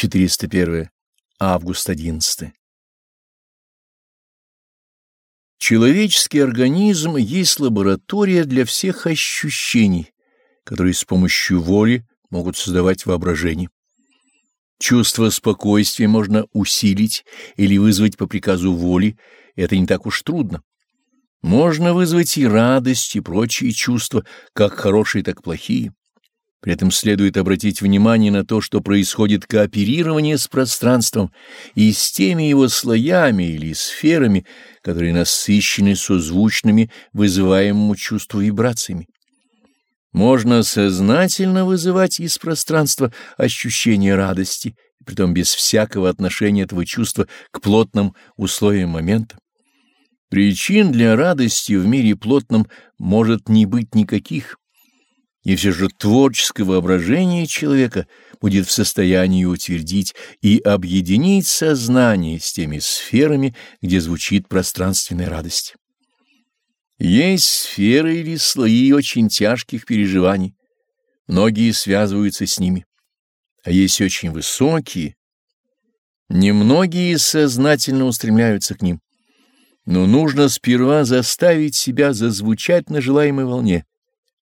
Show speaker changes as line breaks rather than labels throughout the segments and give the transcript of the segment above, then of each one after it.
401. Август 11. Человеческий организм есть лаборатория для всех ощущений, которые с помощью воли могут создавать воображение. Чувство спокойствия можно усилить или вызвать по приказу воли, это не так уж трудно. Можно вызвать и радость, и прочие чувства, как хорошие, так плохие. При этом следует обратить внимание на то, что происходит кооперирование с пространством и с теми его слоями или сферами, которые насыщены созвучными вызываемому чувству вибрациями. Можно сознательно вызывать из пространства ощущение радости, притом без всякого отношения этого чувства к плотным условиям момента. Причин для радости в мире плотном может не быть никаких, и все же творческое воображение человека будет в состоянии утвердить и объединить сознание с теми сферами, где звучит пространственная радость. Есть сферы или слои очень тяжких переживаний, многие связываются с ними, а есть очень высокие, немногие сознательно устремляются к ним, но нужно сперва заставить себя зазвучать на желаемой волне,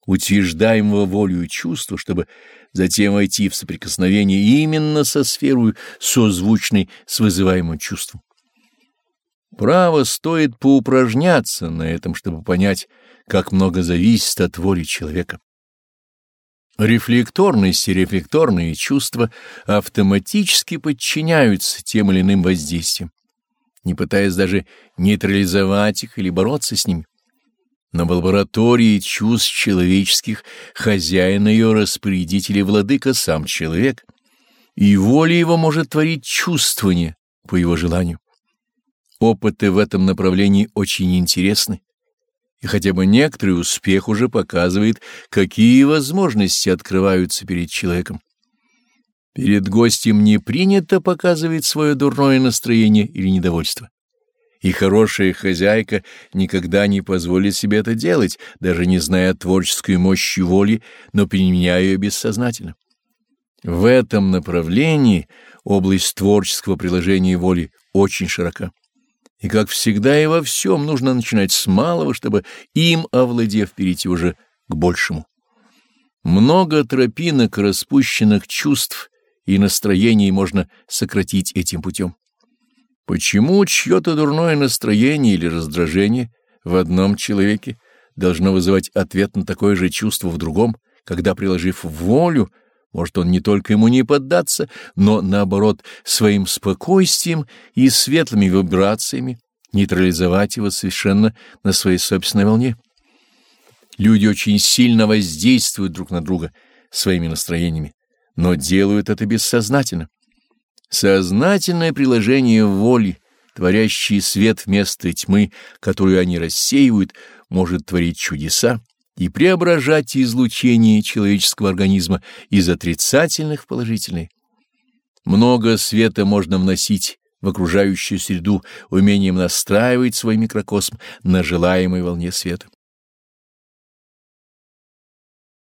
утверждаемого волею чувства, чтобы затем войти в соприкосновение именно со сферой, созвучной с вызываемым чувством. Право стоит поупражняться на этом, чтобы понять, как много зависит от воли человека. Рефлекторность и рефлекторные чувства автоматически подчиняются тем или иным воздействиям, не пытаясь даже нейтрализовать их или бороться с ними. Но в лаборатории чувств человеческих хозяин ее распорядитель и владыка сам человек, и воля его может творить чувствование по его желанию. Опыты в этом направлении очень интересны, и хотя бы некоторый успех уже показывает, какие возможности открываются перед человеком. Перед гостем не принято показывать свое дурное настроение или недовольство и хорошая хозяйка никогда не позволит себе это делать, даже не зная творческой мощи воли, но применяя ее бессознательно. В этом направлении область творческого приложения воли очень широка. И, как всегда и во всем, нужно начинать с малого, чтобы им, овладев, перейти уже к большему. Много тропинок распущенных чувств и настроений можно сократить этим путем. Почему чье-то дурное настроение или раздражение в одном человеке должно вызывать ответ на такое же чувство в другом, когда, приложив волю, может он не только ему не поддаться, но, наоборот, своим спокойствием и светлыми вибрациями нейтрализовать его совершенно на своей собственной волне? Люди очень сильно воздействуют друг на друга своими настроениями, но делают это бессознательно. Сознательное приложение воли, творящий свет вместо тьмы, которую они рассеивают, может творить чудеса и преображать излучение человеческого организма из отрицательных в положительные. Много света можно вносить в окружающую среду умением настраивать свой микрокосм на желаемой волне света.